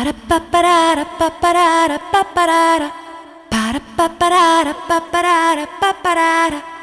Ba-da-ba-ba-da, ba-ba-da,